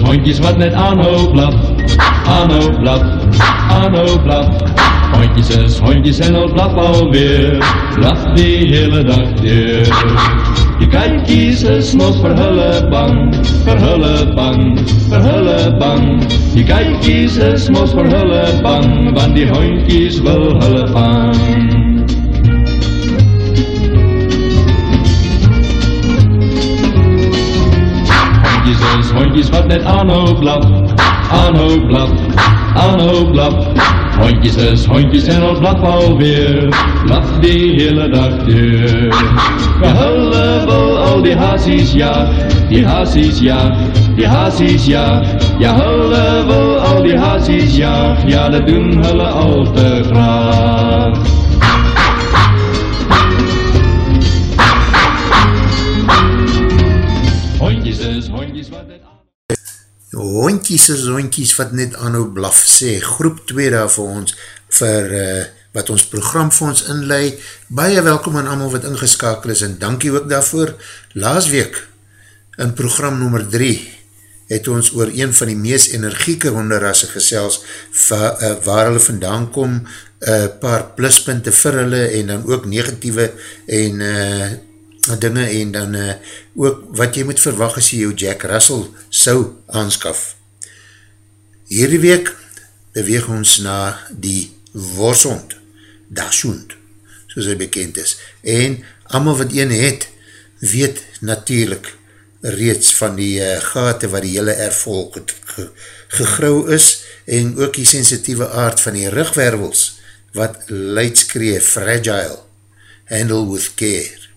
hondjes wat net aanhoop blaf, aanhoop blaf, aanhoop blaf. Hondjes is hondjes en al blaf alweer, blaf die hele dag deur. Je kijkjes is mos verhullen bang, verhullen bang, verhullen bang. Je kijkjes is mos verhullen bang, want die hondjes wil hullen vang. Hondjes wat net blaf, aanhoop blaf. Hondjes hondjes en al blaf alweer, blaf die hele dag deur. We hullen wel al die hazies ja, die hazies ja, die hazies ja. Ja hullen wel al die hazies ja, ja dat doen hulle al te graag. Hondjies is hondjies wat net aanhou blaf sê, groep 2 daar vir ons, vir uh, wat ons program vir ons inlei, baie welkom aan allemaal wat ingeskakel is, en dankie ook daarvoor, laas week, in program nummer 3, het ons oor een van die meest energieke honderrasse gesels, va, uh, waar hulle vandaan kom, uh, paar pluspunte vir hulle, en dan ook negatieve, en uh, dinge en dan uh, ook wat jy moet verwag as jy jou Jack Russell sou aanskaf. Hierdie week beweeg ons na die Worsond, Dashund, soos hy bekend is. En allemaal wat een het, weet natuurlijk reeds van die uh, gate wat die hele ervolk het ge, gegrauw is en ook die sensitieve aard van die rugwervels wat leidskree fragile, handle with care.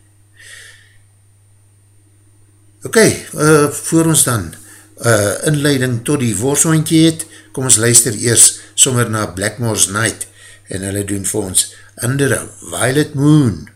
Ok, uh, voor ons dan uh, inleiding tot die woorshondje het, kom ons luister eers sommer na Blackmore's Night en hulle doen vir ons Under a Violet Moon.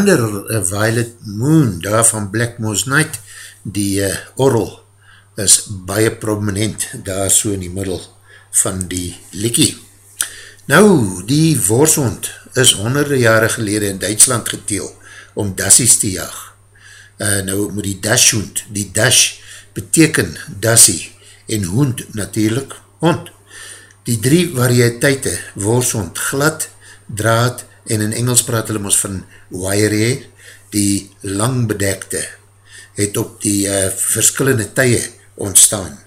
Under a Violet Moon, daar van Black Moss Night, die uh, orrel is baie prominent daar so in die middel van die likkie. Nou, die worshond is honderde jare gelede in Duitsland geteel om dassies te jaag. Uh, nou moet die dashhoend, die dash beteken dassie en hoend natuurlijk hond. Die drie variëteite, worshond, glad, draad en in Engels praat hulle ons van wire, die lang bedekte, het op die uh, verskillende tye ontstaan.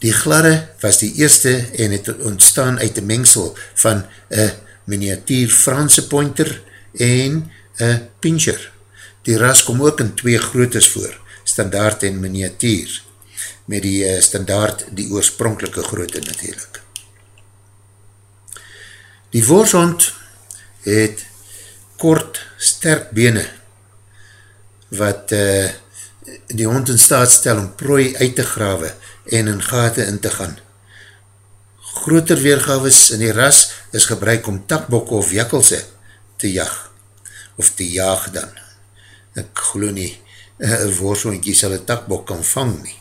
Die gladde was die eerste en het ontstaan uit die mengsel van een miniatuur Franse pointer en een pincher. Die ras kom ook in twee grootes voor, standaard en miniatuur, met die uh, standaard die oorspronkelike groote natuurlijk. Die voorshond het kort, sterk bene, wat uh, die hond in staat stel om prooi uit te grawe en in gate in te gaan. Groter weergaves in die ras is gebruik om takbokke of jakkelse te jag, of te jaag dan. Ek geloof nie, een woorshondje sal een takbok kan vang nie.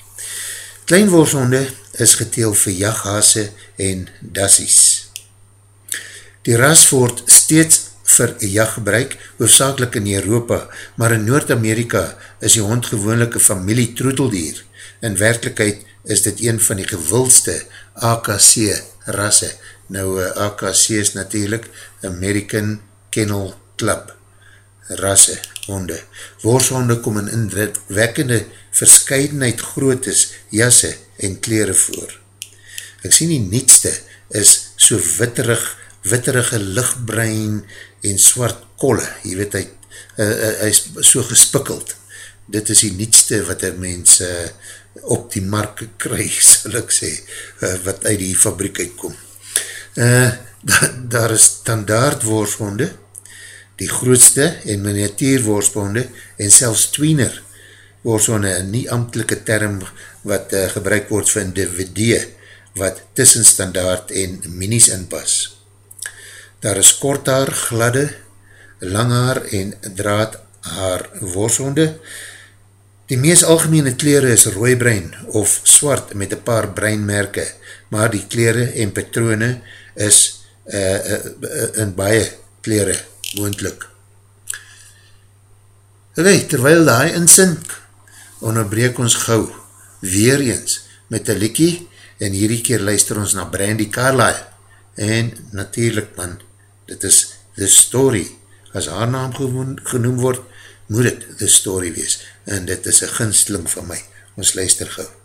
Klein woorshonde is geteel vir jaghase en dassies. Die ras word steeds vir jag gebruik, hoofdzakelik in Europa, maar in Noord-Amerika is die hond gewoonlik een familie troeteldier. In werkelijkheid is dit een van die gewildste AKC rasse. Nou, eh, AKC is natuurlijk American Kennel Club rasse honde. Worshonde kom in indrukwekkende verscheidenheid grootes, jasse en kleren voor. Ek sien die nietste is so witterig, witterige lichtbrein en swart kolle. Je weet, hy, uh, uh, hy is so gespikkeld. Dit is die nietste wat een mens uh, op die mark krijg, sal ek sê, uh, wat uit die fabriek uitkom. Uh, da, daar is standaard woorshonde, die grootste en miniatuur woorshonde, en selfs tweener woorshonde, een nie amtelike term wat uh, gebruik word vir individue, wat tussen standaard en minis inpas. Daar is kort haar, gladde, lang haar en draad haar woorshonde, Die mees algemene kleren is rooibrein of swart met een paar breinmerke, maar die kleren en patrone is uh, uh, uh, in baie kleren woondlik. Oké, terwijl die insink, onderbreek ons gauw weer eens met een likkie en hierdie keer luister ons na Brandy Carlyle en natuurlijk man, dit is The Story, as haar naam genoem word, moet het The Story wees en dit is een ginsteling van my. Ons luister gauw.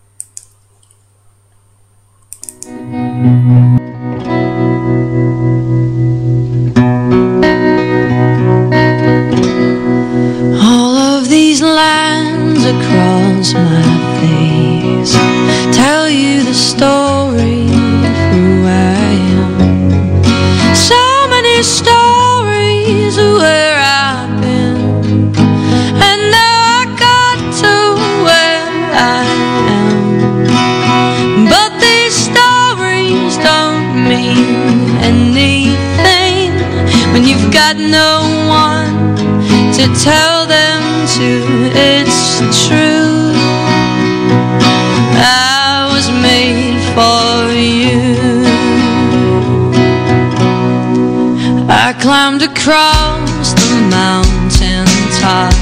All got no one to tell them to. It's true. I was made for you. I climbed across the mountain tops.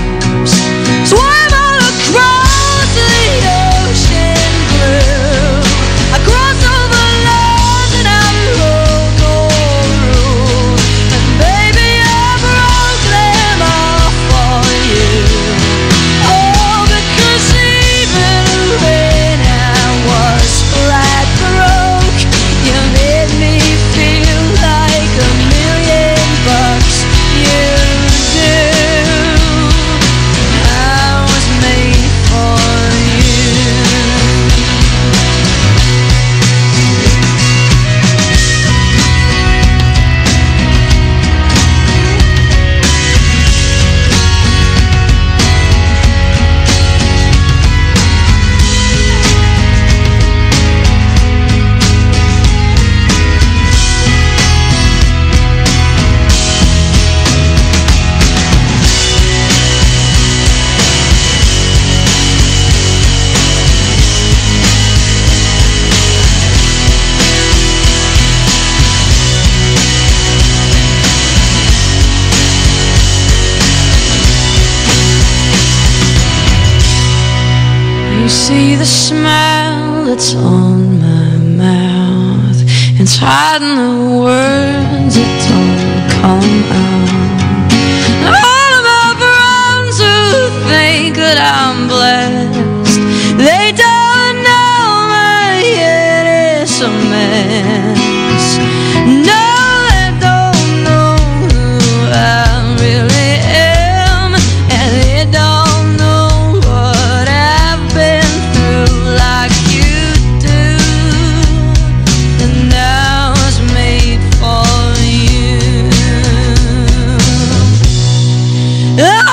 Ah!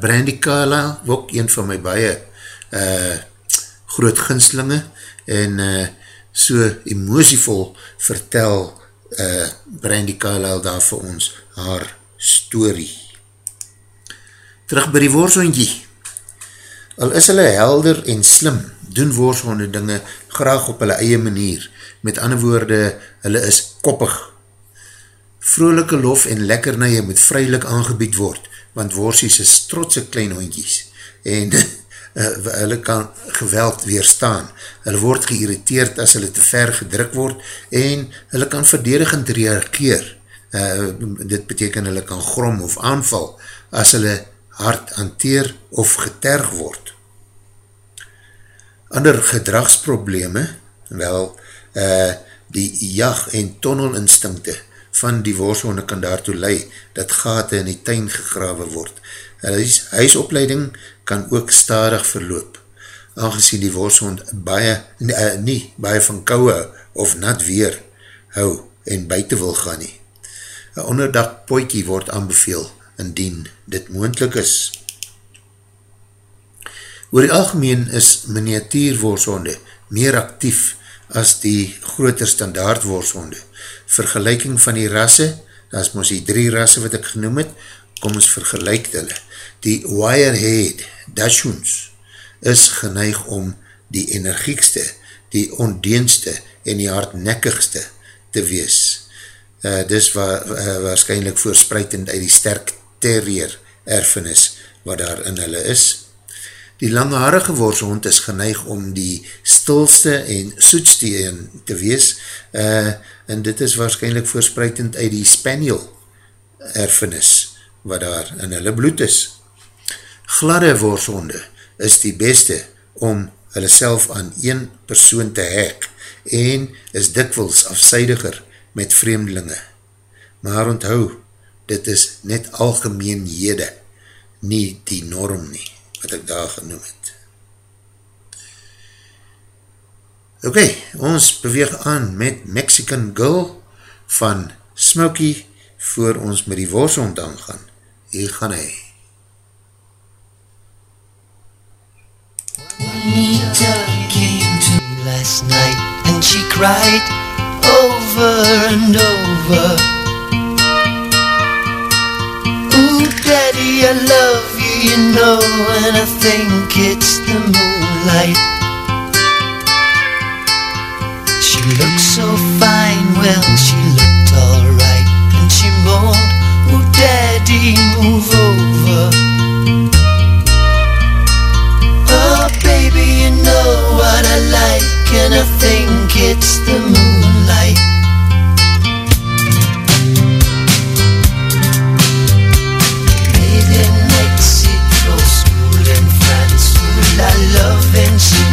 Brandy Kala, ook een van my baie uh, groot ginslinge en uh, so emotievol vertel uh, Brandy Kala daar vir ons haar story. Terug by die woorshondjie. Al is hulle helder en slim, doen woorshonde dinge graag op hulle eie manier. Met ander woorde, hulle is koppig. Vrolike lof en lekkernije moet vrylik aangebied word, want worsies is trotse klein hondjies en uh, hulle kan geweld weerstaan. Hulle word geïrriteerd as hulle te ver gedruk word en hulle kan verdedigend reageer. Uh, dit beteken hulle kan grom of aanval as hulle hard hanteer of geterg word. Ander gedragsprobleme, wel, uh, die jag- en tonnelinstinkte van die worshonde kan daartoe lei dat gate in die tuin gegrawe word. Huis, huisopleiding kan ook stadig verloop, aangezien die worshond baie, uh, nie baie van kouwe of nat weer hou en buiten wil gaan nie. Een onderdak poikie word aanbeveel indien dit moendlik is. Oor die algemeen is miniatuurworshonde meer actief as die groter standaard worshonde. Vergelijking van die rasse, dat is ons die drie rasse wat ek genoem het, kom ons vergelijk hulle. Die Wirehead Dachshunds is geneig om die energiekste, die ondeenste en die hardnekkigste te wees. Uh, dis wa, uh, waarschijnlijk voorspreidend uit die sterk terrier erfenis wat daar in hulle is. Die langharige worshond is geneig om die stilste en soetste een te wees uh, en dit is waarschijnlijk voorspreidend uit die spaniel erfenis wat daar in hulle bloed is. Gladde worshonde is die beste om hulle self aan een persoon te hek en is dikwels afseidiger met vreemdelinge. Maar onthou, dit is net algemeenhede, nie die norm nie, wat ek daar genoem het. Ok, ons beweeg aan met Mexican Girl van Smokey voor ons met die worshond aangaan. Hier gaan hy. Juanita came to last night and she cried over and over. Ooh, Daddy, I love you, you know, and I think it's the moonlight. She looked so fine, well, she looked alright, and she moaned, Ooh, Daddy, move over. Oh, baby, you know what I like, and I think it's the moonlight. Full of love, and she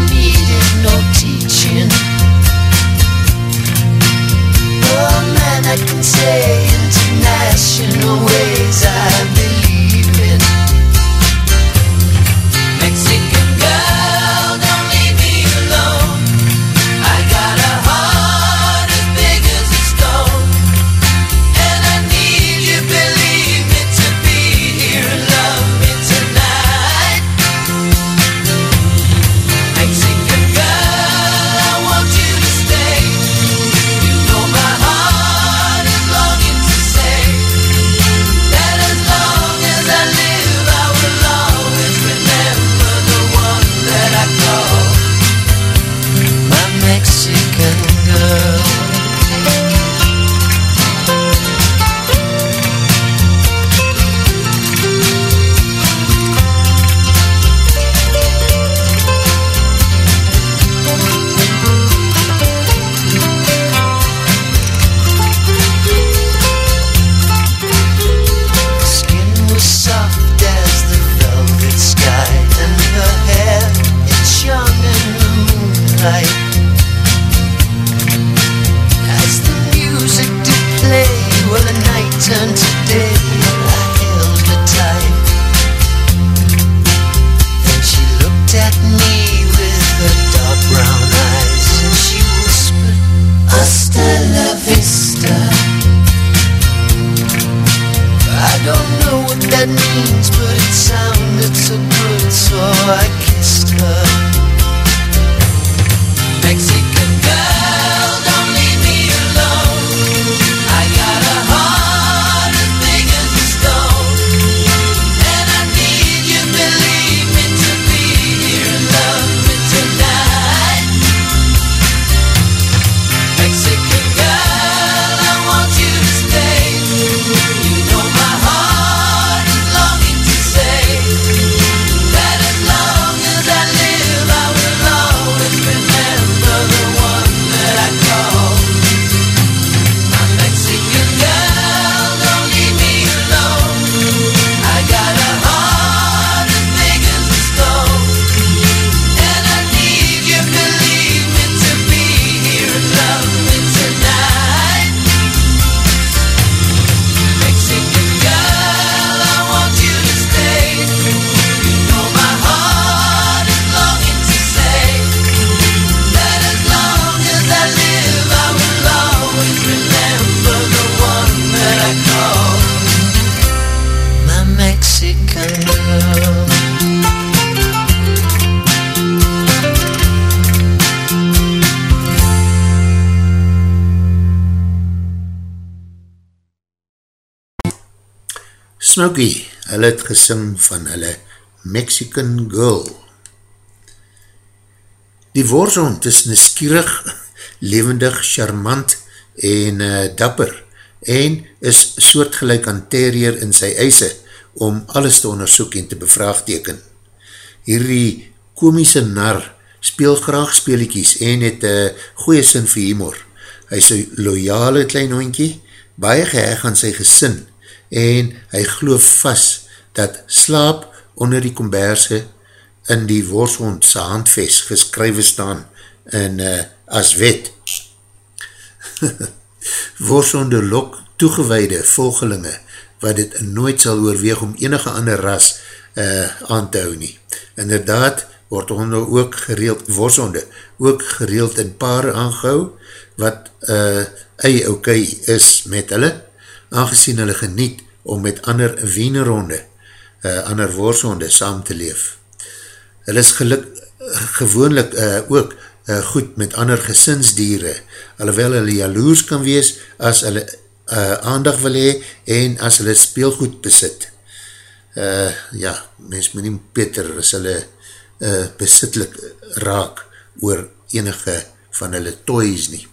Smokey, hulle het gesing van hulle Mexican Girl. Die woorshond is neskierig, levendig, charmant en uh, dapper en is soortgelijk aan terrier in sy eise om alles te onderzoek en te bevraagteken. Hierdie komische nar speel graag speeliekies en het uh, goeie sin vir humor. Hy is een loyale klein hondkie, baie geheg aan sy gesin en hy geloof vast dat slaap onder die komberse in die worshond sy handvest geskrywe staan in uh, as wet. worshonde lok toegeweide volgelinge wat dit nooit sal oorweeg om enige ander ras uh, aan te hou nie. Inderdaad word honde ook gereeld, worshonde ook gereeld in paare aangehou wat uh, eie oké okay is met hulle, aangezien hulle geniet om met ander wieneronde, uh, ander worshonde saam te leef. Hulle is geluk, gewoonlik uh, ook uh, goed met ander gesinsdiere, alhoewel hulle jaloers kan wees as hulle uh, aandag wil hee en as hulle speelgoed besit. Uh, ja, mens moet nie beter as hulle uh, besitlik raak oor enige van hulle toys nie.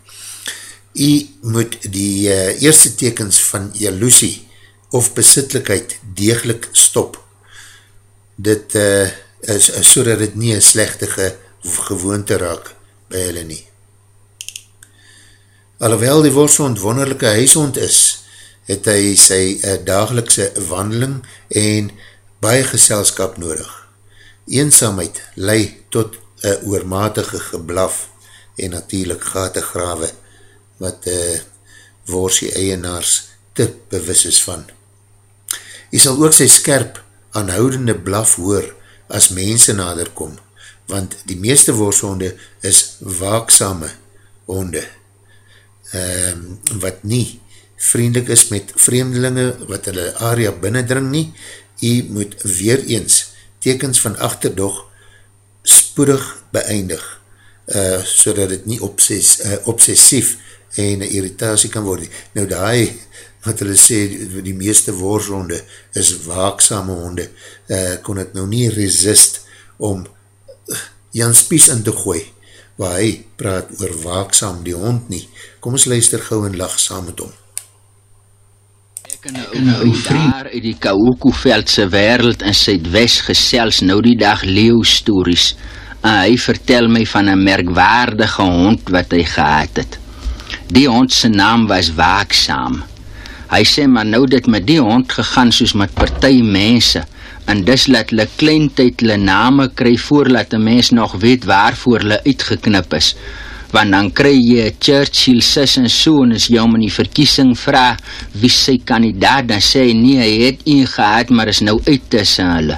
U moet die uh, eerste tekens van jaloesie of besitlikheid degelijk stop. Dit uh, is so dat het nie een slechtige gewoonte raak by hulle nie. Alhoewel die worshond wonderlijke huishond is, het hy sy uh, dagelikse wandeling en baie geselskap nodig. Eenzaamheid lei tot een oormatige geblaf en natuurlijk gategrawe wat uh, worsie eienaars te bewus is van. Jy sal ook sy skerp aanhoudende blaf hoor as mense naderkom, want die meeste worshonde is waaksame honde, um, wat nie vriendelik is met vreemdelinge wat hulle area binnendring nie, jy moet weer eens tekens van achterdog spoedig beëindig, uh, so dat het nie obses, uh, obsessief en irritatie kan word. Nou die, wat hulle sê, die meeste woorshonde is waaksame honde, uh, kon het nou nie resist om Jan Spies in te gooi, waar hy praat oor waaksaam die hond nie. Kom ons luister gauw en lach saam met hom. Ek en een ou vriend daar uit die Kaokoveldse wereld in Zuidwest gesels nou die dag leeuw stories en hy vertel my van een merkwaardige hond wat hy gehad het. Die hond sy naam was Waaksaam. Hy sê maar nou dit met die hond gegaan soos met partij mense en dis laat hulle kleintyd hulle name kry voordat een mens nog weet waarvoor hulle uitgeknip is want dan kry jy Churchill sis en so en as jy om in die verkiesing vraag wie sy kandidaat, dan sê hy nie, hy het een gehad, maar is nou uit tussen hulle.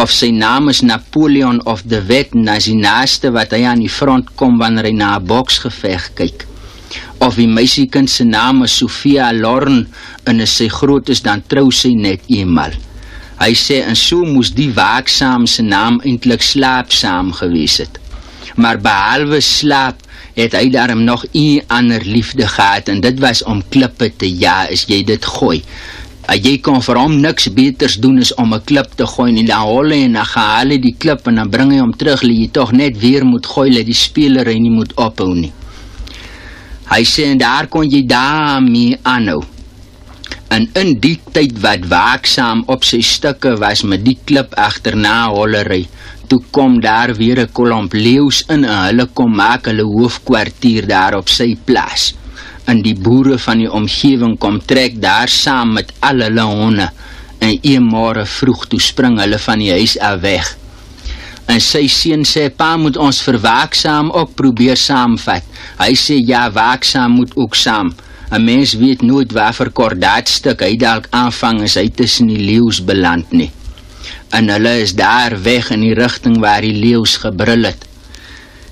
Of sy naam is Napoleon of de Wet, en as die naaste wat hy aan die front kom wanneer hy na een boksgeveg kyk. Of die meisiekind se naam is Sofia Lorn en as sy groot is dan trou sy net eenmal. Hy sê en so moes die waaksaam se naam eintlik slaapsaam gewees het. Maar behalwe slaap het hy daarom nog een ander liefde gehad en dit was om klippe te ja as jy dit gooi. Uh, jy kon vir hom niks beters doen as om 'n klip te gooi en dan hol hy en dan gaan haal hy die klip en dan bring hy hom terug, lê jy tog net weer moet gooi dat die speler hy nie moet ophou nie. Hy sê en daar kon jy daarmee aanhou. En in die tyd wat waaksaam op sy stukke was met die klip agterna hollery, toe kom daar weer 'n klomp leeu's in en hulle kom maak hulle hoofkwartier daar op sy plaas. En die boere van die omgewing kom trek daar saam met al hulle honde en een môre vroeg toe spring hulle van die huis af weg. En sy seun sê pa moet ons vir waaksaam ook probeer saamvat. Hy sê ja, waaksaam moet ook saam. 'n Mens weet nooit waarvoor kordaatstuk hy dalk aanvang as hy tussen die leeu's beland nie. En hulle is daar weg in die rigting waar die leeu's gebrul het.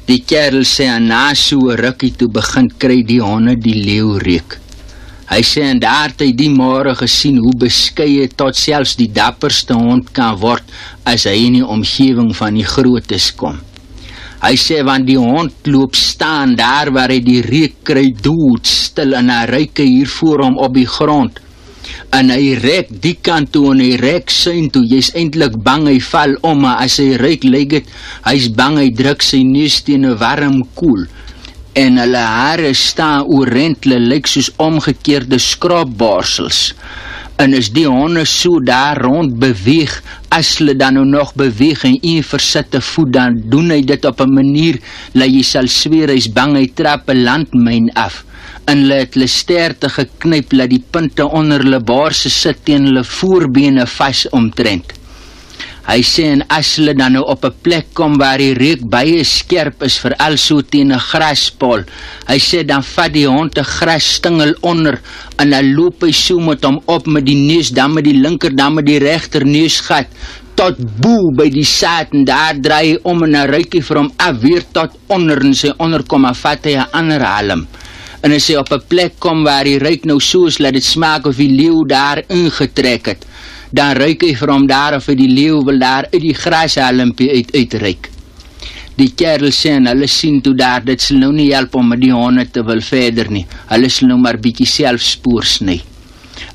Die kerel sê en na so 'n rukkie toe begin kry die honde die leeu reuk. Hy sê en daar het hy die môre gesien hoe beskeie tot selfs die dapperste hond kan word as hy in die omgewing van die grootes kom. Hy sê want die hond loop staan daar waar hy die reuk kry dood stil en hy ryk hier voor hom op die grond. En hy rek die kant toe en hy rek syn toe. Jy's eintlik bang hy val om, maar as hy ryk lyk dit hy's bang hy druk sy neus teen 'n warm koel. En hulle hare staan oorent, hulle lyk soos omgekeerde skraapborsels. En as die honde so daar rond beweeg, as hulle dan nou nog beweeg en een versitte voet, dan doen hy dit op 'n manier dat jy sal sweer hy's bang hy trap 'n landmyn af. En hulle het hulle sterte geknyp dat die punte onder hulle borse sit teen hulle voorbene vas omtrent. Hy sê en as hulle dan nou op 'n plek kom waar die reuk baie skerp is veral so teen 'n graspol. Hy sê dan vat die hond 'n grasstingel onder en dan loop hy so met hom op met die neus dan met die linker dan met die regter neusgat tot bo by die saad en daar draai hy om en hy vir hom af weer tot onder en sy onderkom en vat hy 'n ander halm. En hy op 'n plek kom waar hy ryk nou soos laat dit smaak of die leeu daar ingetrek het dan ruik hy vir hom daar of hy die leeu wil daar uit die grashalmpie uit uitryk. Die kerel sê en hulle sien toe daar, dit sal nou nie help om die honde te wil verder nie. Hulle sal nou maar bietjie self spoor sny.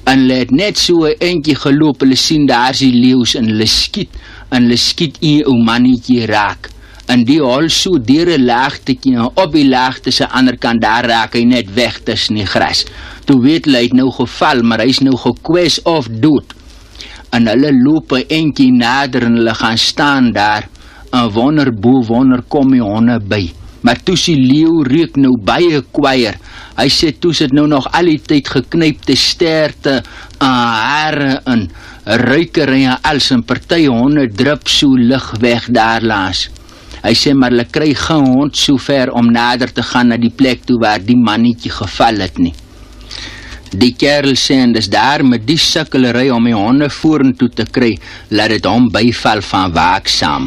En hulle het net so 'n entjie geloop, hulle sien daar's die leeu's en hulle skiet en hulle skiet 'n ou mannetjie raak. En die hol so deur 'n laagtetjie en op die laagte se ander kant daar raak hy net weg tussen die gras. Toe weet hulle hy het nou geval, maar hy's nou gekwes of dood en hulle loop 'n entjie nader en hulle gaan staan daar. 'n Wonder bo wonder kom die honde by. Maar toe sien leeu reuk nou baie kwaier. Hy sê toe sit nou nog al die tyd geknypte sterte aan hare in ruiker en als 'n party honde drup so lig weg daar laas. Hy sê maar hulle kry geen hond so ver om nader te gaan na die plek toe waar die mannetjie geval het nie. Die kerel sê en dis daar met die sukkelery om die honde vorentoe te kry, laat dit hom byval van waaksaam.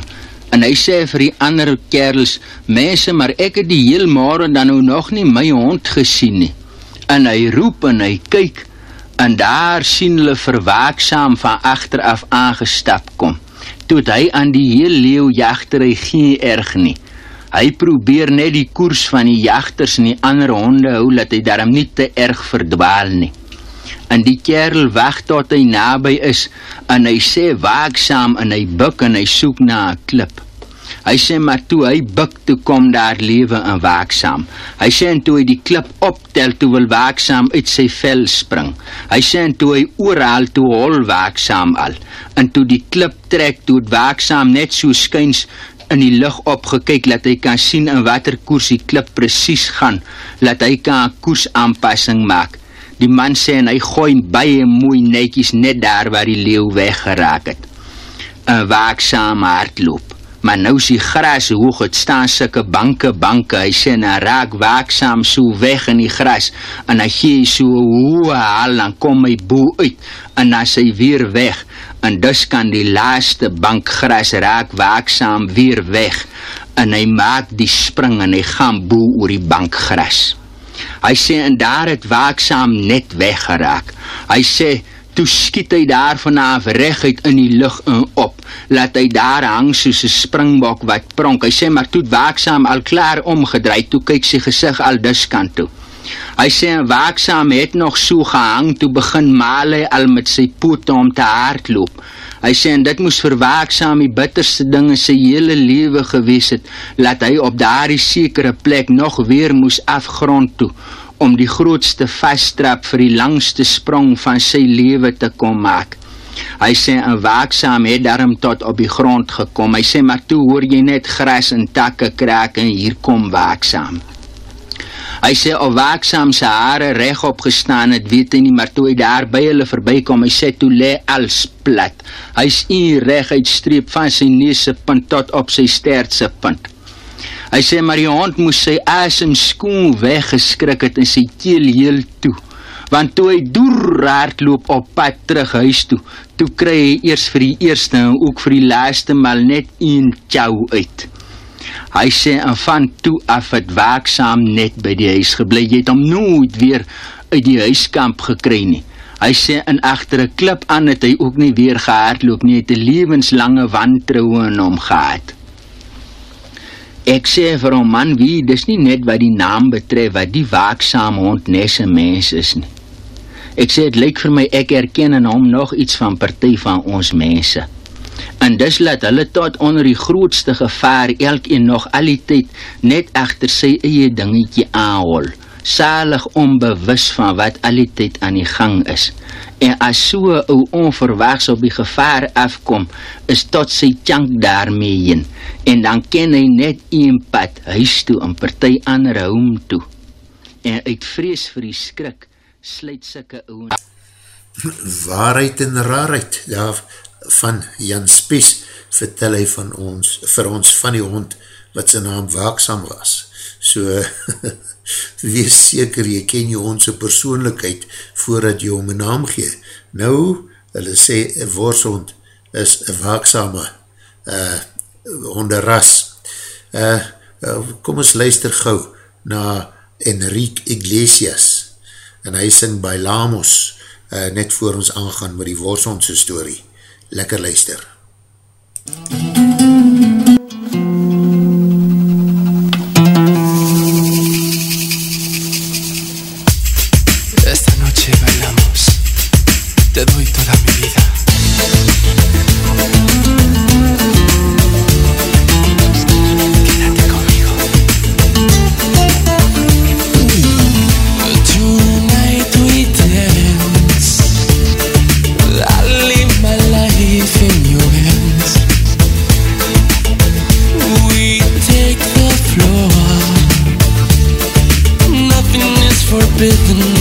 En hy sê vir die ander kerels, mense, maar ek het die heel môre dan nou nog nie my hond gesien nie. En hy roep en hy kyk en daar sien hulle verwaaksaam van agter af aangestap kom. Toe het hy aan die heel leeu jagtery geen erg nie. Hy probeer net die koers van die jagters en die ander honde hou dat hy daarom nie te erg verdwaal nie. En die kerel wag tot hy naby is en hy sê waaksaam en hy buik en hy soek na 'n klip. Hy sê maar toe hy buik toe kom daar lewe en waaksaam. Hy sê en toe hy die klip optel toe wil waaksaam uit sy vel spring. Hy sê en toe hy oral toe hol waaksaam al. En toe die klip trek toe het waaksaam net so skuins in die lug opgekyk dat hy kan sien in watter koers die klip presies gaan, laat hy kan 'n koersaanpassing maak. Die man sê en hy gooi baie mooi netjies net daar waar die leeu weggeraak het. 'n Waaksame hardloop. Maar nou die gras hoog, dit staan sulke banke banke. Hy sê en hy raak waaksaam so weg in die gras en hy gee so hoe haal dan kom hy bo uit en dan sy weer weg en dus kan die laaste bank gras raak waaksaam weer weg en hy maak die spring en hy gaan bo oor die bank gras. Hy sê en daar het waaksaam net weggeraak. Hy sê toe skiet hy daar vanaf reguit in die lug in op. Laat hy daar hang soos 'n springbok wat pronk. Hy sê maar toe het waaksaam al klaar omgedry, toe kyk sy gesig al dus kant toe. Hy sê en waaksaam het nog so gehang toe begin Male al met sy pote om te hardloop. Hy sê en dit moes vir waaksaam die bitterste ding in sy hele lewe gewees het, laat hy op daardie sekere plek nog weer moes afgrond toe om die grootste vasstrap vir die langste sprong van sy lewe te kom maak. Hy sê en waaksaam het daarom tot op die grond gekom. Hy sê maar toe hoor jy net gras en takke kraak en hier kom waaksaam. Hy sê of waaksaam sy hare regop gestaan het, weet hy nie, maar toe hy daar by hulle verbykom, hy sê toe lê als plat. Hy's u reguit streep van sy neus se punt tot op sy stert se punt. Hy sê maar die hond moes sy asem skoon weggeskrik het en sy keel heel toe. Want toe hy deur hardloop op pad terug huis toe, toe kry hy eers vir die eerste en ook vir die laaste mal net een chow uit. Hy sê en van toe af het waaksaam net by die huis gebly. Jy het hom nooit weer uit die huiskamp gekry nie. Hy sê in agter 'n klip aan het hy ook nie weer gehardloop nie. Hy het 'n lewenslange wantroue in hom gehad. Ek sê vir hom man, wie, dis nie net wat die naam betref wat die waaksame hond nes 'n mens is nie. Ek sê dit lyk vir my ek erken in hom nog iets van party van ons mense. En dis laat hulle tot onder die grootste gevaar elkeen nog al die tyd net agter sy eie dingetjie aanhol, salig onbewus van wat al die tyd aan die gang is. En as so 'n ou onverwags op die gevaar afkom, is tot sy chunk daarmee heen en dan ken hy net een pad huis toe en party ander hom toe. En uit vrees vir die skrik sluit sulke ouens Waarheid en raarheid, daar van Jan Spies vertel hy van ons, vir ons van die hond wat sy naam waaksam was. So, wees seker, jy ken jou hondse persoonlijkheid voordat jy hom een naam gee. Nou, hulle sê, een worshond is een waaksame uh, honderras. Uh, uh, kom ons luister gauw na Enrique Iglesias en hy sing Bailamos uh, net voor ons aangaan met die worshondse story. Lekker luister. Esta forbidden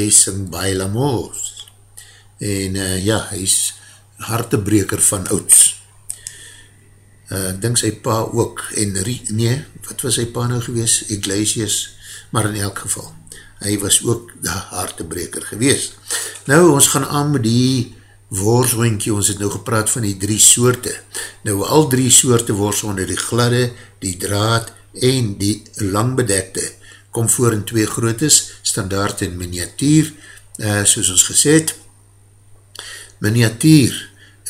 hy sing Baila Moos, en uh, ja, hy is hartebreker van ouds. Uh, ek dink sy pa ook, Enrique, nee, wat was sy pa nou gewees? Iglesias, maar in elk geval, hy was ook de hartebreker gewees. Nou, ons gaan aan met die worswinkie, ons het nou gepraat van die drie soorte. Nou, al drie soorte worswinde, die gladde, die draad en die langbedekte, kom voor in twee grootes, standaard en miniatuur, uh, soos ons gesê het. Miniatuur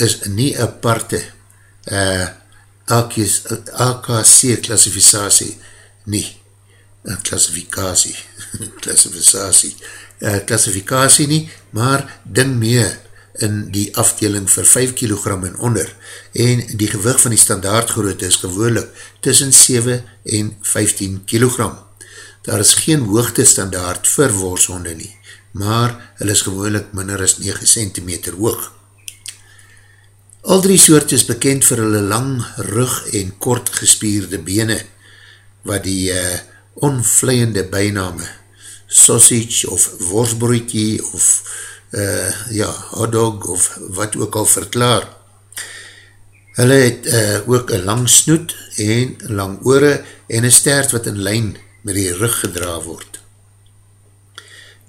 is nie aparte uh, AKC klassificatie, nie, uh, klassifikatie, klassificatie, uh, klassifikatie nie, maar ding meer in die afdeling vir 5 kg en onder en die gewig van die standaard grootte is gewoonlik tussen 7 en 15 kg. Daar is geen hoogte standaard vir worshonde nie, maar hulle is gewoonlik minder as 9 cm hoog. Al drie soort is bekend vir hulle lang rug en kort gespierde bene, wat die uh, onvleiende bijname, sausage of worsbroekie of uh, ja, hotdog of wat ook al verklaar. Hulle het uh, ook een lang snoet en lang oore en een stert wat in lijn met die rug gedra word.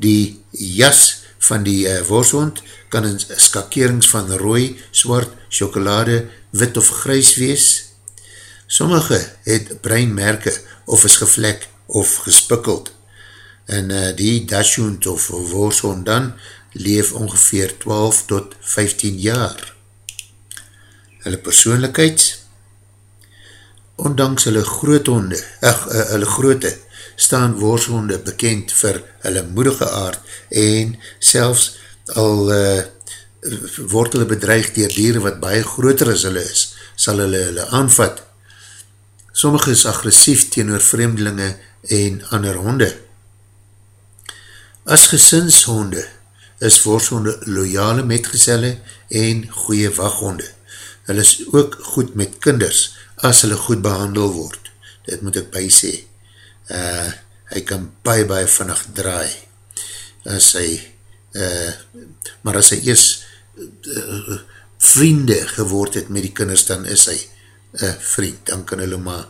Die jas van die uh, worshond kan in skakerings van rooi, zwart, chocolade, wit of grys wees. Sommige het breinmerke of is gevlek of gespikkeld. En uh, die dashund of worshond dan leef ongeveer 12 tot 15 jaar. Hulle persoonlijkheid, ondanks hulle groothonde, ach, uh, hulle groote, staan worshonde bekend vir hulle moedige aard en selfs al uh, word hulle bedreig dier dieren wat baie groter as hulle is, sal hulle hulle aanvat. Sommige is agressief teenoor vreemdelinge en ander honde. As gesinshonde is worshonde loyale metgezelle en goeie waghonde. Hulle is ook goed met kinders as hulle goed behandel word. Dit moet ek by sê. Uh, hy kan baie baie vannig draai as hy uh, maar as hy eers uh, vriende geword het met die kinders, dan is hy uh, vriend, dan kan hulle maar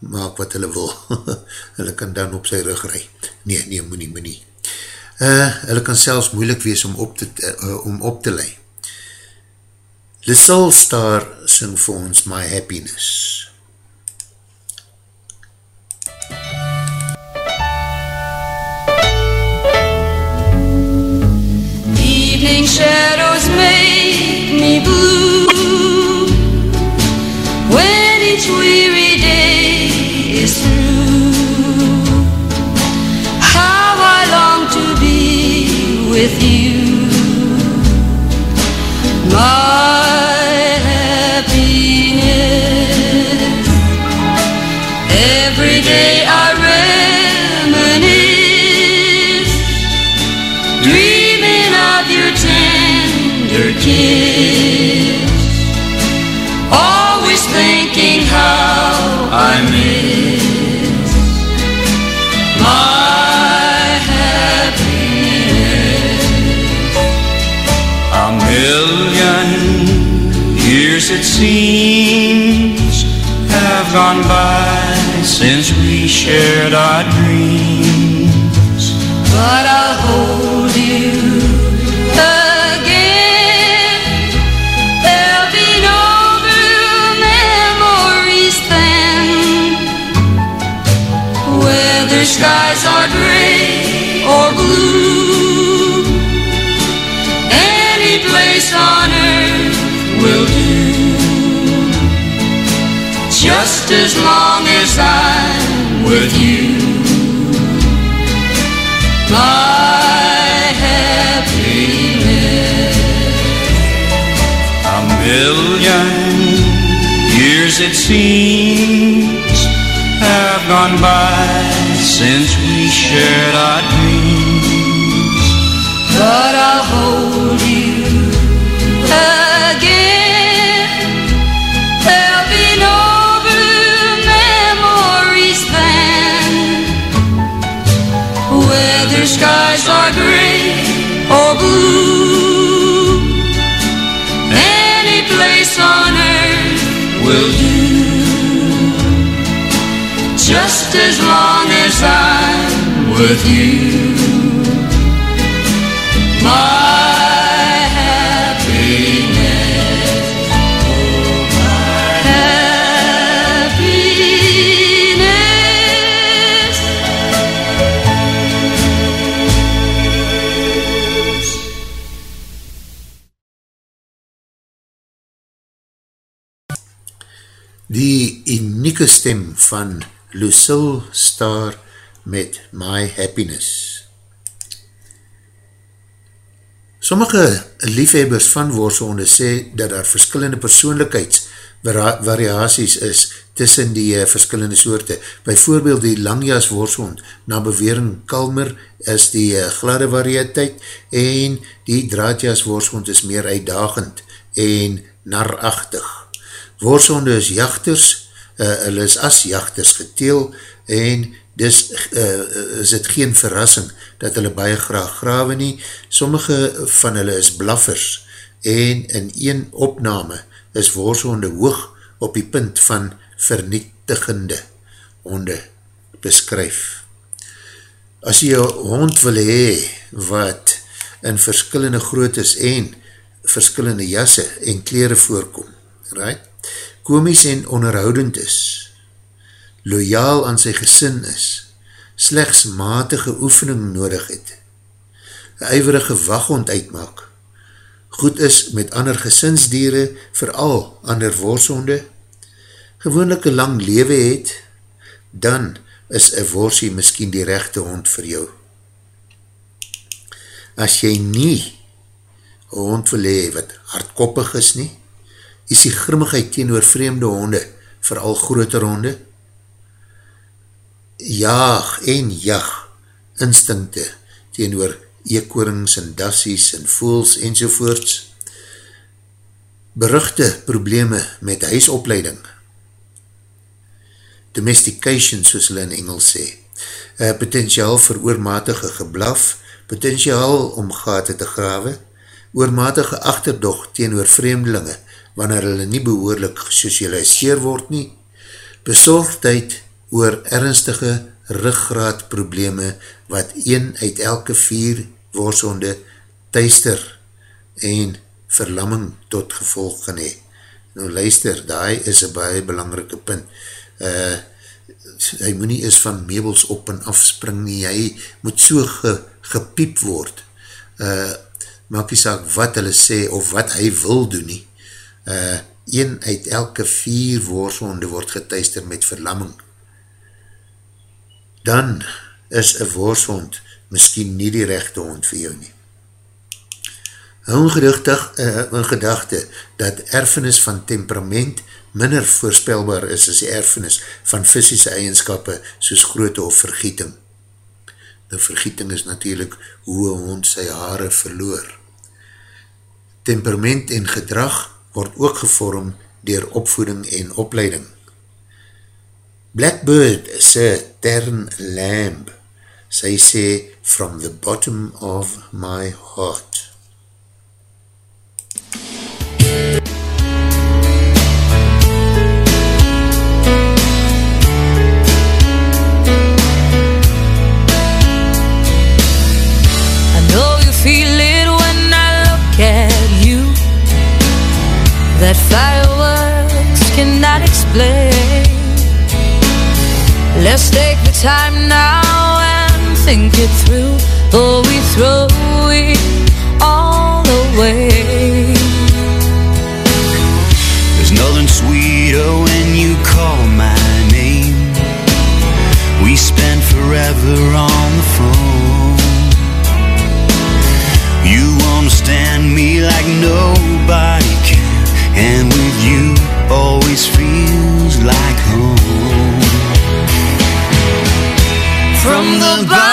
maak wat hulle wil. Hulle kan dan op sy rug rij nee, nee, moet nie, moet nie uh, hulle kan selfs moeilik wees om op te, uh, om op te lei The Soul Star sing vir ons My Happiness Evening shadows make me blue when each weary day is through. How I long to be with you, my it seems have gone by since we shared our dreams. But As long as I'm with you my happiness. A million years it seems have gone by since we shared our dreams. But I'll hold Just as long as I'm with you. My happiness. oh, my happiness. Die unieke stem van Lucille Star met My Happiness. Sommige liefhebbers van worsonde sê dat daar verskillende persoonlikheids variaties is tussen die uh, verskillende soorte. Bijvoorbeeld die langjas worshond, na bewering kalmer is die uh, gladde variëteit en die draadjas worshond is meer uitdagend en narachtig. Worshonde is jachters, uh, hulle is as jachters geteel en dis uh, is het geen verrassing dat hulle baie graag grawe nie. Sommige van hulle is blaffers en in een opname is worshonde hoog op die punt van vernietigende honde beskryf. As jy een hond wil hee wat in verskillende grootes en verskillende jasse en kleren voorkom, right? Komies en onderhoudend is, loyaal aan sy gesin is, slechts matige oefening nodig het, een ijverige waghond uitmaak, goed is met ander gesinsdiere, vooral ander worshonde, gewoonlik een lang lewe het, dan is een worsie miskien die rechte hond vir jou. As jy nie een hond wil hee wat hardkoppig is nie, is die grimmigheid teenoor vreemde honde, vooral groter honde, jaag en jag instinkte teenoor eekorings en dassies en voels enzovoorts, beruchte probleme met huisopleiding, domestication soos hulle in Engels sê, uh, potentiaal vir oormatige geblaf, potentiaal om gate te grawe, oormatige achterdog teenoor vreemdelinge, wanneer hulle nie behoorlik gesocialiseer word nie, bezorgdheid oor ernstige ruggraad probleme wat een uit elke vier worsonde thuister en verlamming tot gevolg gaan hee. Nou luister, daai is een baie belangrike punt. Uh, hy moet nie eens van meubels op en afspring nie, hy moet so ge, gepiep word. Uh, maak die saak wat hulle sê of wat hy wil doen nie uh, een uit elke vier woorshonde word getuister met verlamming, dan is een woorshond miskien nie die rechte hond vir jou nie. Hou uh, in gedachte dat erfenis van temperament minder voorspelbaar is as die erfenis van fysische eigenskappe soos groote of vergieting. De vergieting is natuurlijk hoe een hond sy haare verloor. Temperament en gedrag word ook gevorm dier opvoeding en opleiding. Blackbird sê Tern Lamb, sy sê from the bottom of my heart. I That fireworks cannot explain. Let's take the time now and think it through. Or we throw it all away. There's nothing sweeter when you call my name. We spend forever on the phone. You understand me like nobody and with you always feels like home. From the bottom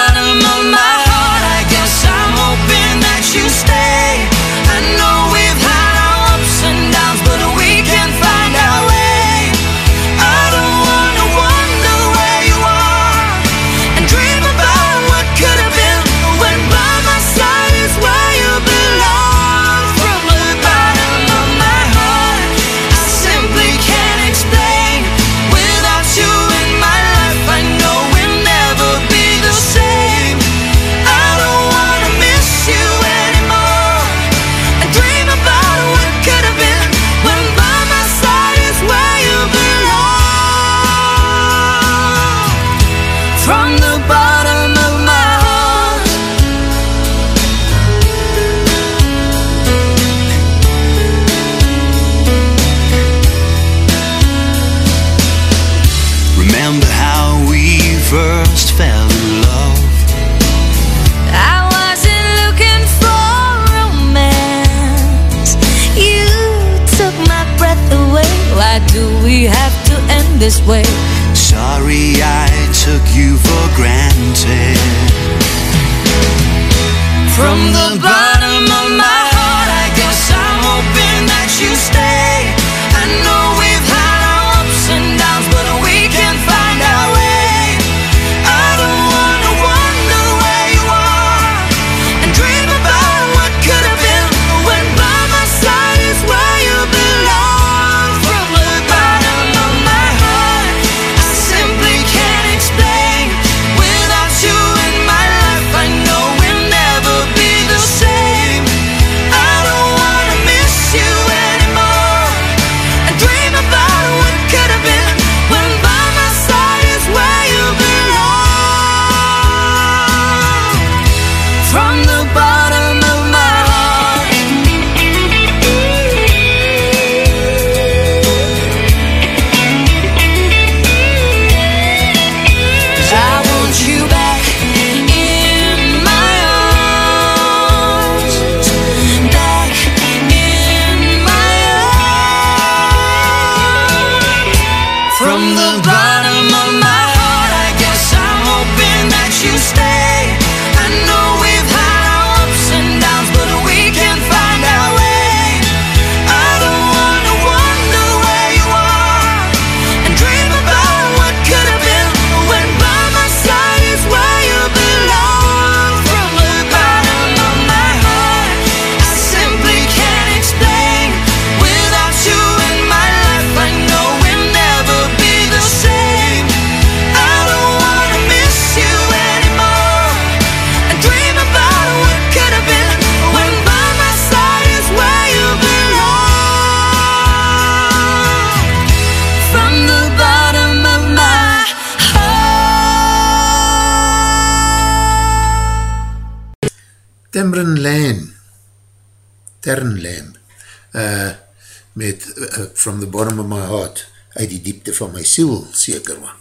Bottom of My Heart uit die diepte van my siel, seker maar.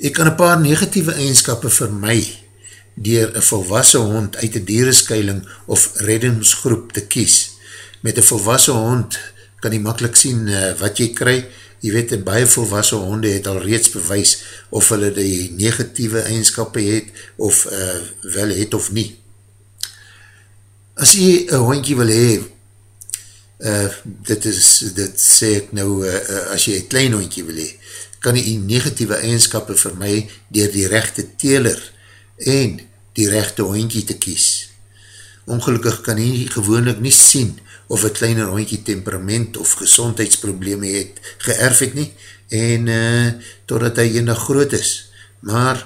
Ek kan een paar negatieve eigenskappe vir my dier een volwassen hond uit die diereskeiling of reddingsgroep te kies. Met een volwassen hond kan jy makkelijk sien uh, wat jy kry. Jy weet, en baie volwassen honde het al reeds bewys of hulle die negatieve eigenskappe het of uh, wel het of nie as jy een hondje wil hee, uh, dit is, dit sê ek nou, uh, uh, as jy een klein hondje wil hee, kan jy negatieve eigenskappe vir my dier die rechte teler en die rechte hondje te kies. Ongelukkig kan jy gewoonlik nie sien of een kleiner hondje temperament of gezondheidsprobleme het, geërf het nie, en uh, totdat hy enig groot is, maar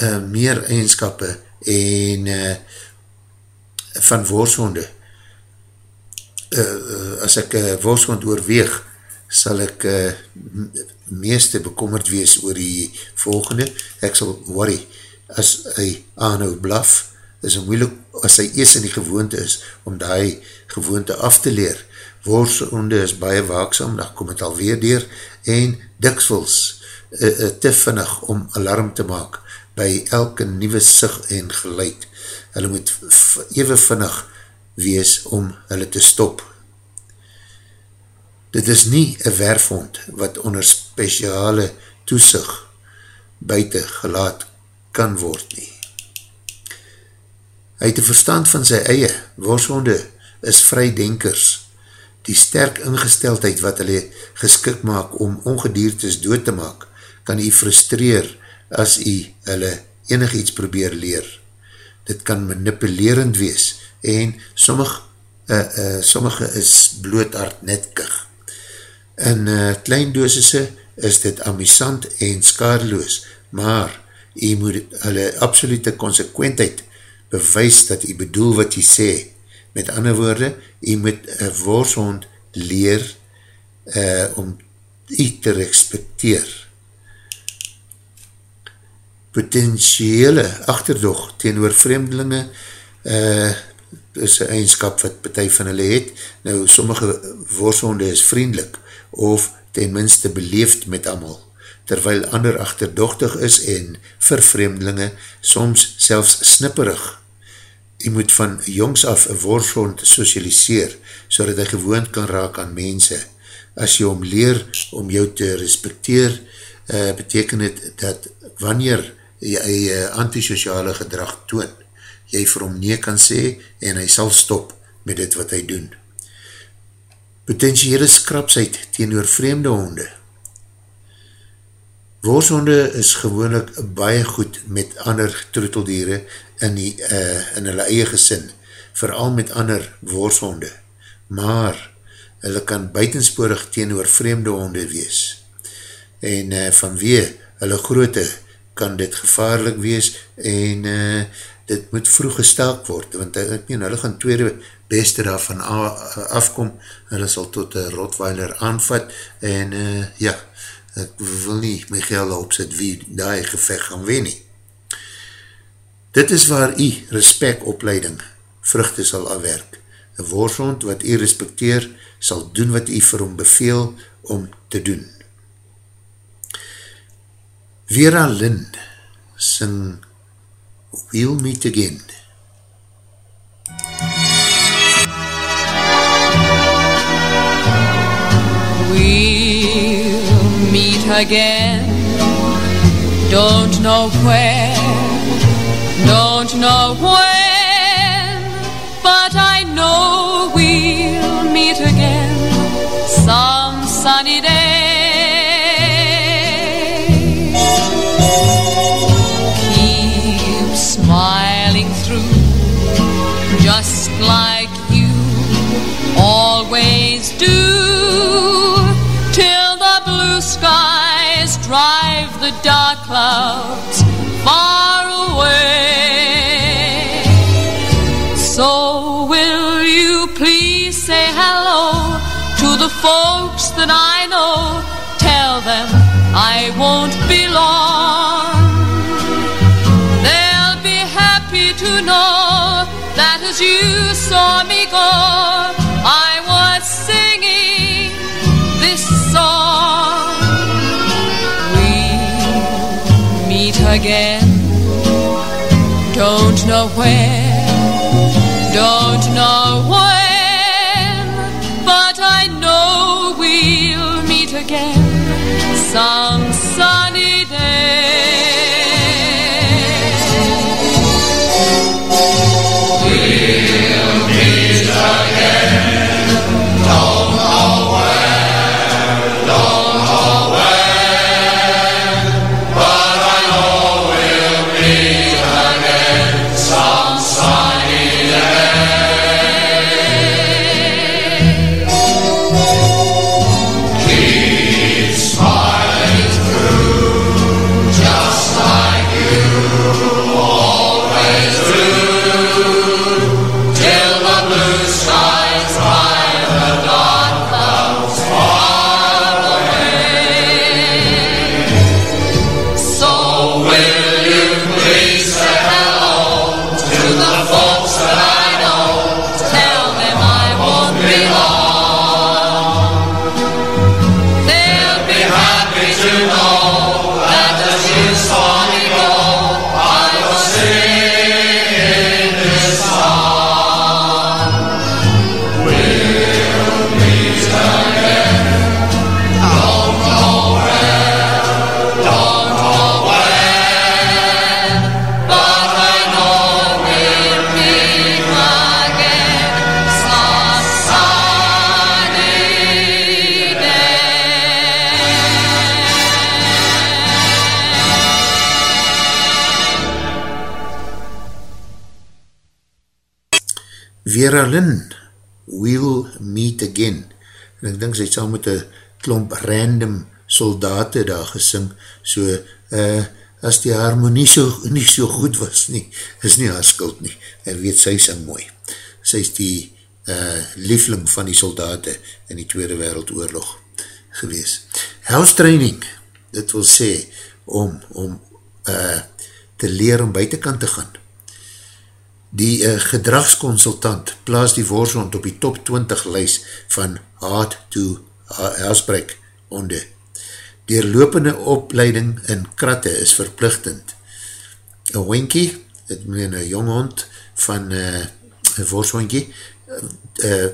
uh, meer eigenskappe en uh, van worshonde. Uh, as ek uh, worshond oorweeg, sal ek uh, meeste bekommerd wees oor die volgende. Ek sal worry, as hy aanhou blaf, is het moeilik, as hy eers in die gewoonte is, om die gewoonte af te leer. Worshonde is baie waaksam, dan kom het alweer deur, en diksvels uh, uh, te vinnig om alarm te maak by elke nieuwe sig en geluid hulle moet even vinnig wees om hulle te stop. Dit is nie een werfhond wat onder speciale toesig buiten gelaat kan word nie. Hy het die verstand van sy eie, worshonde is vrydenkers, die sterk ingesteldheid wat hulle geskik maak om ongediertes dood te maak, kan hy frustreer as hy hulle enig iets probeer leer. Dit kan manipulerend wees en sommig, uh, uh, sommige is blootaard netkig. In uh, klein dosisse is dit amusant en skaarloos, maar jy moet hulle absolute consequentheid bewys dat jy bedoel wat jy sê. Met ander woorde, jy moet een worshond leer uh, om jy te respecteer. potentiële achterdog teenoor vreemdelinge uh, is een eigenskap wat partij van hulle het. Nou, sommige woorshonde is vriendelik of ten minste beleefd met amal, terwyl ander achterdochtig is en vir vreemdelinge soms selfs snipperig. Jy moet van jongs af een worshond socialiseer, so dat hy gewoond kan raak aan mense. As jy om leer om jou te respecteer, uh, beteken het dat wanneer jy uh, antisociale gedrag toon, jy vir hom nie kan sê en hy sal stop met dit wat hy doen. Potentiële skrapsheid teenoor vreemde honde. Worshonde is gewoonlik baie goed met ander troeteldiere in, die, uh, in hulle eie gesin, vooral met ander worshonde, maar hulle kan buitensporig teenoor vreemde honde wees. En uh, vanwee hulle groote kan dit gevaarlik wees en uh, dit moet vroeg gestaak word, want ek meen, hulle gaan tweede beste daarvan afkom, hulle sal tot een rotweiler aanvat, en uh, ja, ek wil nie my gelde opzet wie die geveg gaan wen nie. Dit is waar jy respectopleiding vruchte sal afwerk. Een woorshond wat jy respecteer, sal doen wat jy vir hom beveel om te doen. Vera Lind sing We'll Meet Again. We'll meet again. Don't know where, don't know when, clouds far away. So will you please say hello to the folks that I know? Tell them I won't again. Don't know where, don't know when, Vera Lynn, We'll Meet Again. En ek dink sy het saam met een klomp random soldaten daar gesing, so uh, as die harmonie so, nie so goed was nie, is nie haar skuld nie. En weet, sy sing mooi. Sy is die uh, liefling van die soldaten in die Tweede Wereldoorlog gewees. House training, dit wil sê, om, om uh, te leer om buitenkant te gaan. Die uh, gedragsconsultant plaas die voorzond op die top 20 lys van hard to housebreak onder. Die lopende opleiding in kratte is verplichtend. Een hoinkie, het meen een jong hond van uh, een voorzondje, uh,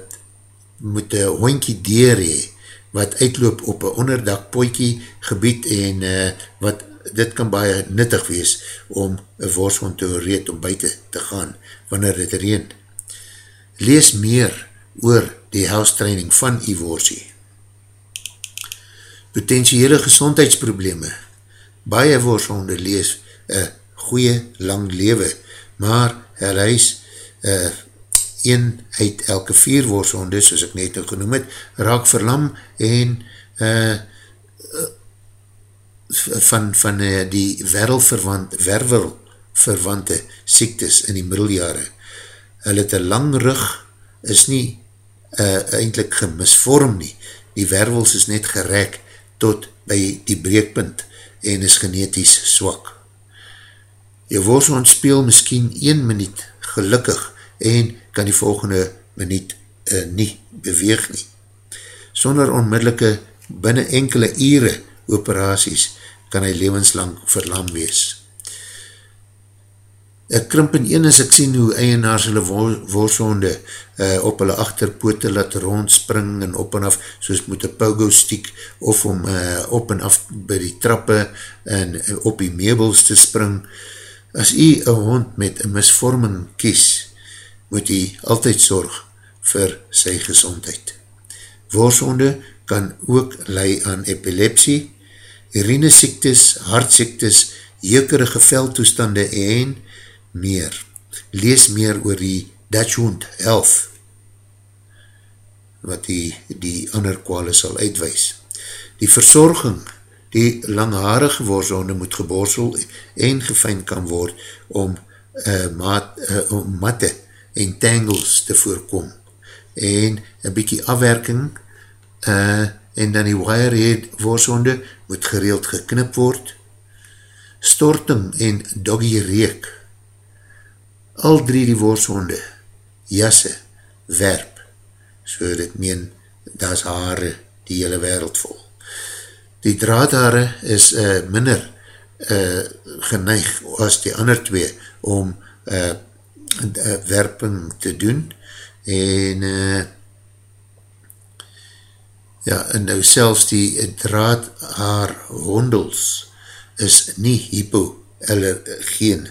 moet een hoinkie deur hee, wat uitloop op een onderdak poikie gebied en uh, wat dit kan baie nuttig wees om een voorswond te reed om buiten te gaan wanneer het reen. Lees meer oor die house training van Ivorsie. Potentiële gezondheidsprobleme. Baie voorswonde lees een goeie lang lewe, maar hy reis uh, een uit elke vier woordsonde, soos ek net nou genoem het, raak verlam en uh, van, van uh, die wervelverwante siektes in die middeljare. Hulle een lang rug, is nie uh, eindelijk gemisvorm nie. Die wervels is net gerek tot by die breekpunt en is geneties swak. Jou woordsond speel miskien 1 minuut gelukkig en kan die volgende minuut uh, nie beweeg nie. Sonder onmiddellike binnen enkele ure operaties kan hy levenslang verlam wees. Ek krimp in een as ek sien hoe eienaars hulle worsonde uh, op hulle achterpoote laat rondspring en op en af soos moet een pogo stiek of om uh, op en af by die trappe en uh, op die meubels te spring. As jy een hond met een misvorming kies, moet jy altyd zorg vir sy gezondheid. Worsonde kan ook lei aan epilepsie, urinesiektes, hartsiektes, jeukerige veldtoestande en meer. Lees meer oor die Dutchwound Health wat die, die ander kwale sal uitwees. Die verzorging, die langharige woordzonde moet geborsel en gefijn kan word om, uh, maat, uh, om matte en tangles te voorkom en een bykie afwerking uh, en dan die wirehead woordzonde moet gereeld geknip word. Storting en doggy reek. Al drie die woordzonde, jasse, werp, so dit meen, daar is haare die hele wereld vol. Die draadhaare is uh, minder uh, geneig as die ander twee om uh, werping te doen. En uh, Ja, en nou selfs die draad haar hondels is nie hypoallergeen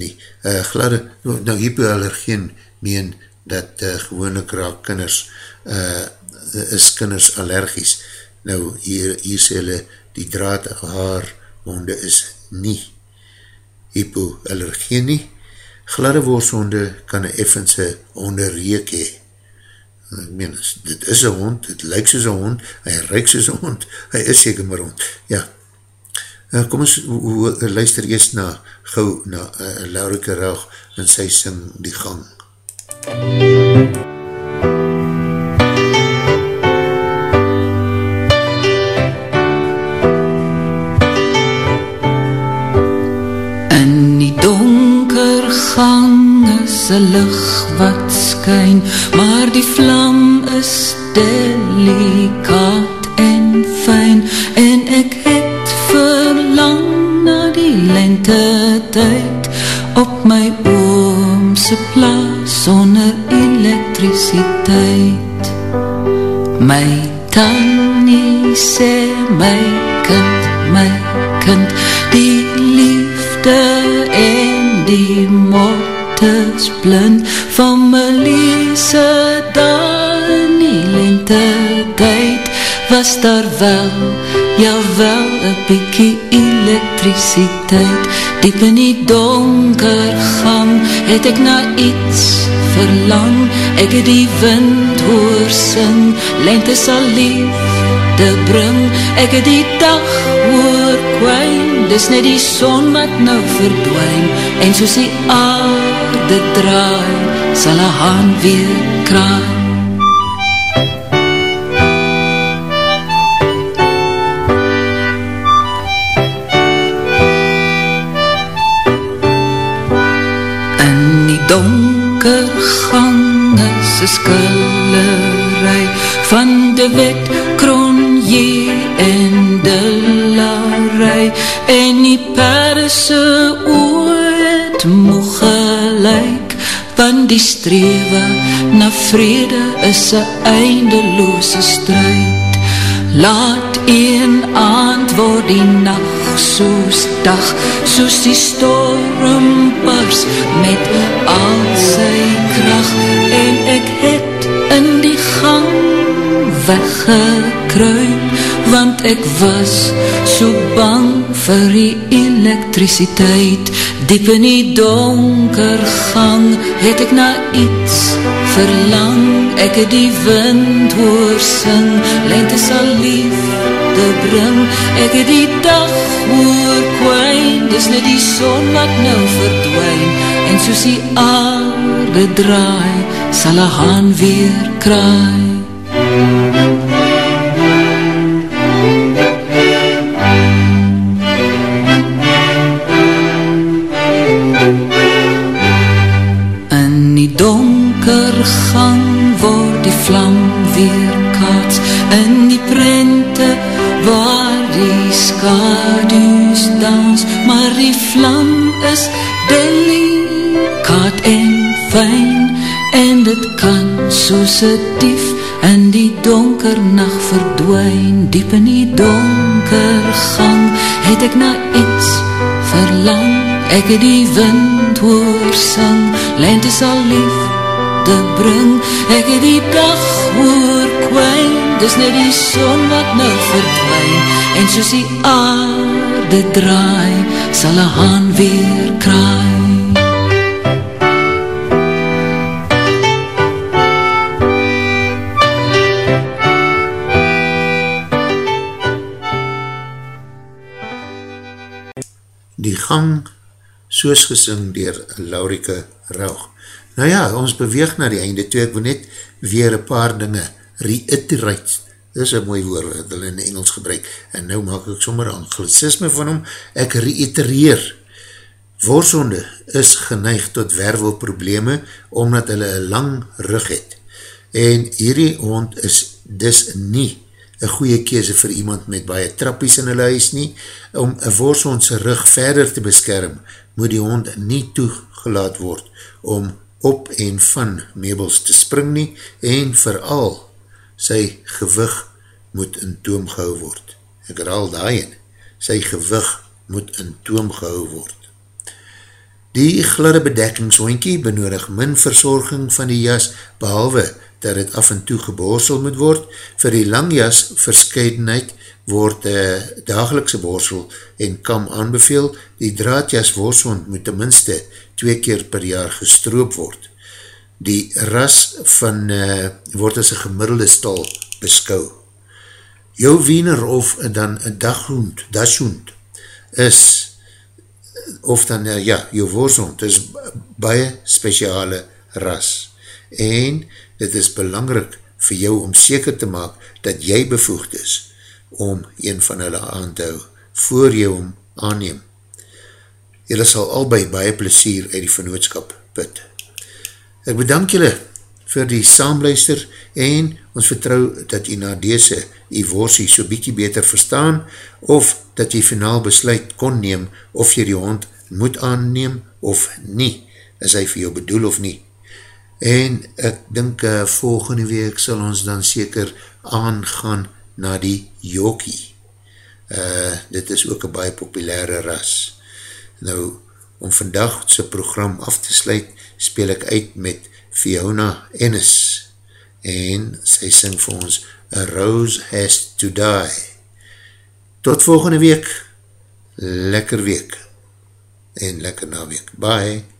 nie. Uh, gladde, nou hypoallergeen meen dat uh, gewone kraak kinders uh, is kinders allergies. Nou hier, hier sê hulle die draad haar honde is nie hypoallergeen nie. Gladde woorshonde kan een effense honde reek hee ek meen, dit is een hond, het lyk soos een hond, hy ryk soos een hond, hy is seker maar hond, ja. Kom ons luister eerst na, gauw na uh, Laurike Raug en sy sing die gang. In die donker gang is een licht wat skyn, maar die vlam is delicaat en fijn, en ek lente tyd, op my oomse plaas sonder elektriciteit. My tannie sê my kind, my kind, die liefde en die moord is blind van my liese dan die lente tyd was daar wel ja wel een bykie elektriciteit. Diep in die donker gang. Het ek na iets verlang? Ek het die wind hoor sing lente sal liefde bring. Ek het die dag hoor kwijn dis net die son wat nou verdwijn. En soos die aard aarde draai, sal een haan weer kraai. Donker gang is een skillerij van de wet kronje en de larij en die perse ooit moeg gelijk van die strewe na vrede is een eindeloze strijd laat een aand word die nacht soos dag soos die storm bars met al sy kracht. En ek het in die gang weggekruip want ek was so bang vir die elektriciteit diep in die donker gang het ek na iets verlang ek het die wind hoor sing lente sal liefde bring. Ek het die dag hoor kwijn dis net die son wat nou verdwijn en soos die aarde draai sal een haan weer kraai En dit kan soos een dief in die donker nacht verdwijn. Diep in die donker gang het ek na iets verlang. Ek het die wind hoor sing, lente sal liefde bring. Ek het die dag hoor kwijn, dis net die son wat nou verdwijn En soos die aarde draai, sal een haan weer kraai gang soos gesing dier Laurike Rauch. Nou ja, ons beweeg na die einde toe, ek wil net weer een paar dinge reiterate, is een mooi woord wat hulle in Engels gebruik, en nou maak ek sommer anglicisme van hom, ek reitereer, voorsonde is geneig tot wervelprobleme, omdat hulle een lang rug het, en hierdie hond is dis nie een goeie kese vir iemand met baie trappies in hulle huis nie, om een voorsondse rug verder te beskerm, moet die hond nie toegelaat word om op en van meubels te spring nie en vooral sy gewig moet in toom gehou word. Ek herhaal daarin, sy gewig moet in toom gehou word. Die gladde bedekkingshoinkie benodig min verzorging van die jas, behalwe dat het af en toe geborsel moet word. Vir die langjas verscheidenheid word uh, dagelikse borsel en kam aanbeveel. Die draadjas worshond moet tenminste twee keer per jaar gestroop word. Die ras van uh, word as een gemiddelde stal beskou. Jou wiener of dan een daghoend, dashoend, is of dan, uh, ja, jou worshond is baie speciale ras. En dit is belangrik vir jou om seker te maak dat jy bevoegd is om een van hulle aan te hou, voor jy hom aanneem. Julle sal albei baie plesier uit die vernootskap put. Ek bedank julle vir die saambluister en ons vertrou dat jy na dese die worsie so bykie beter verstaan of dat jy finaal besluit kon neem of jy die hond moet aanneem of nie, is hy vir jou bedoel of nie. En ek dink uh, volgende week sal ons dan seker aangaan na die Jokie. Uh, dit is ook een baie populaire ras. Nou, om vandag sy program af te sluit, speel ek uit met Fiona Ennis en sy sing vir ons A Rose Has To Die. Tot volgende week, lekker week en lekker na week. Bye!